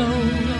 to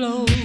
flow.